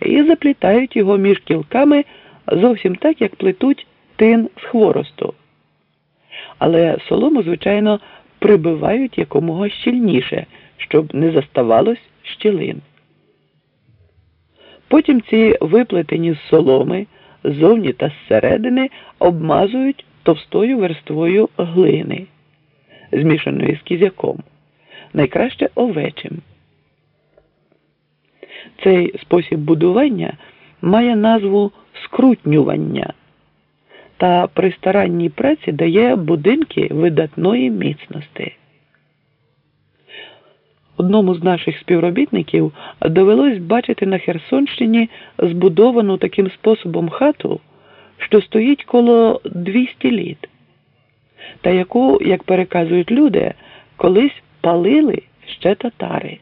і заплітають його між кілками зовсім так, як плетуть тин з хворосту. Але солому, звичайно, прибивають якомога щільніше, щоб не заставалось щілин. Потім ці виплетені з соломи ззовні та зсередини обмазують товстою верствою глини, змішаної з кізяком, найкраще овечим. Цей спосіб будування має назву скрутнювання та при старанній праці дає будинки видатної міцності. Одному з наших співробітників довелось бачити на Херсонщині збудовану таким способом хату, що стоїть коло 200 літ, та яку, як переказують люди, колись палили ще татари.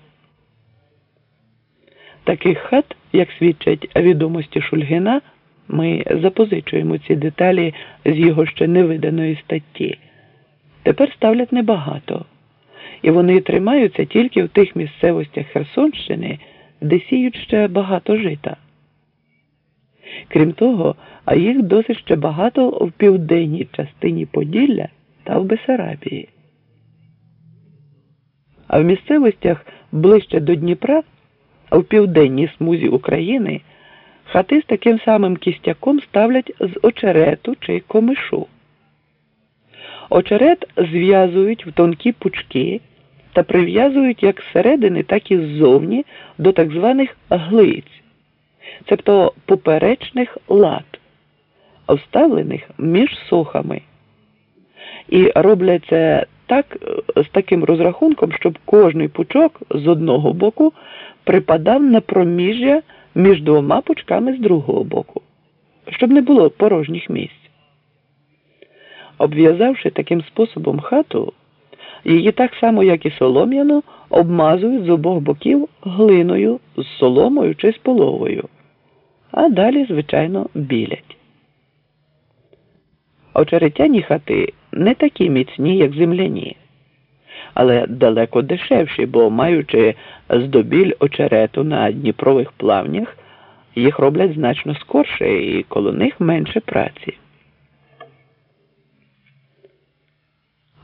Таких хат, як свідчать відомості Шульгина, ми запозичуємо ці деталі з його ще невиданої статті. Тепер ставлять небагато, і вони тримаються тільки в тих місцевостях Херсонщини, де сіють ще багато жита. Крім того, а їх досить ще багато в південній частині Поділля та в Бесарабії. А в місцевостях ближче до Дніпра, в південній смузі України, хати з таким самим кістяком ставлять з очерету чи комишу. Очерет зв'язують в тонкі пучки та прив'язують як зсередини, так і ззовні до так званих глиць, цебто поперечних лад, вставлених між сохами. І роблять це так з таким розрахунком, щоб кожний пучок з одного боку припадав на проміжжя між двома пучками з другого боку, щоб не було порожніх місць. Обв'язавши таким способом хату, її так само, як і солом'яну, обмазують з обох боків глиною з соломою чи з половою, а далі, звичайно, білять. Очеретяні хати не такі міцні, як земляні, але далеко дешевші, бо маючи здобіль очерету на Дніпрових плавнях, їх роблять значно скорше і коло них менше праці.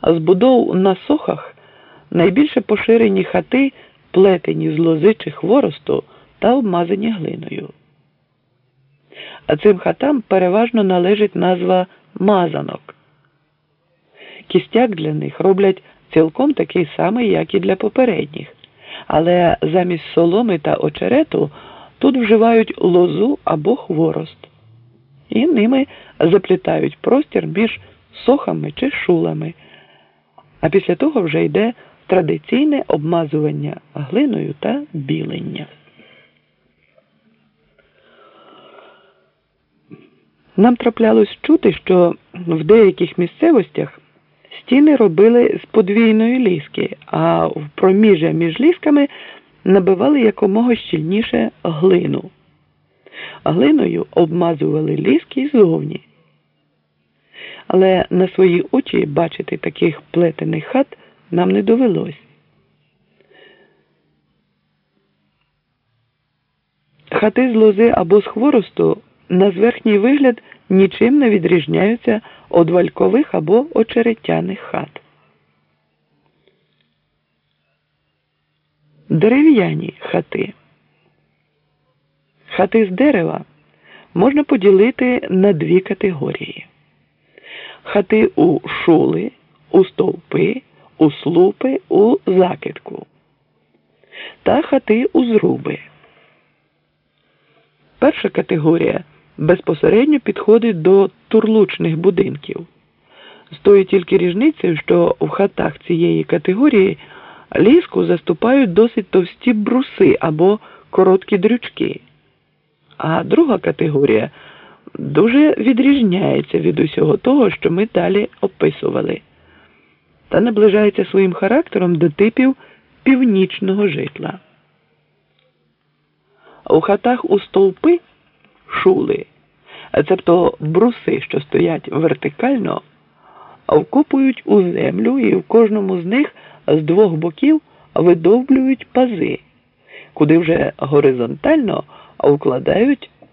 А збудов на сохах найбільше поширені хати, плетені з лози чи хворосту та обмазані глиною. А цим хатам переважно належить назва мазанок. Кістяк для них роблять цілком такий самий, як і для попередніх, але замість соломи та очерету тут вживають лозу або хворост, і ними заплітають простір між сохами чи шулами. А після того вже йде традиційне обмазування глиною та білення. Нам траплялось чути, що в деяких місцевостях стіни робили з подвійної ліски, а в проміжжя між лісками набивали якомога щільніше глину. Глиною обмазували ліски ззовні. Але на свої очі бачити таких плетених хат нам не довелось. Хати з лози або з хворосту на зверхній вигляд нічим не відрізняються від валькових або очеретяних хат. Дерев'яні хати. Хати з дерева можна поділити на дві категорії: хати у шули, у стовпи, у слупи, у закидку та хати у зруби. Перша категорія безпосередньо підходить до турлучних будинків. З тою тільки різницею, що в хатах цієї категорії ліску заступають досить товсті бруси або короткі дрючки. А друга категорія дуже відрізняється від усього того, що ми далі описували, та наближається своїм характером до типів північного житла. У хатах у стовпи шули, цебто бруси, що стоять вертикально, вкопують у землю і в кожному з них з двох боків видовблюють пази, куди вже горизонтально вкладають